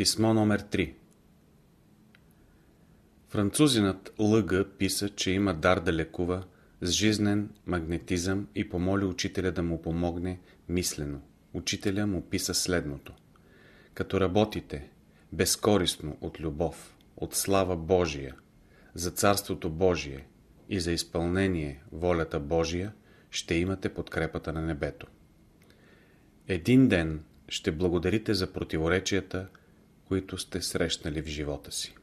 Писмо номер 3 Французинът Лъга писа, че има дар да лекува с жизнен магнетизъм и помоли учителя да му помогне мислено. Учителя му писа следното. Като работите безкористно от любов, от слава Божия, за Царството Божие и за изпълнение волята Божия, ще имате подкрепата на небето. Един ден ще благодарите за противоречията, които сте срещнали в живота си.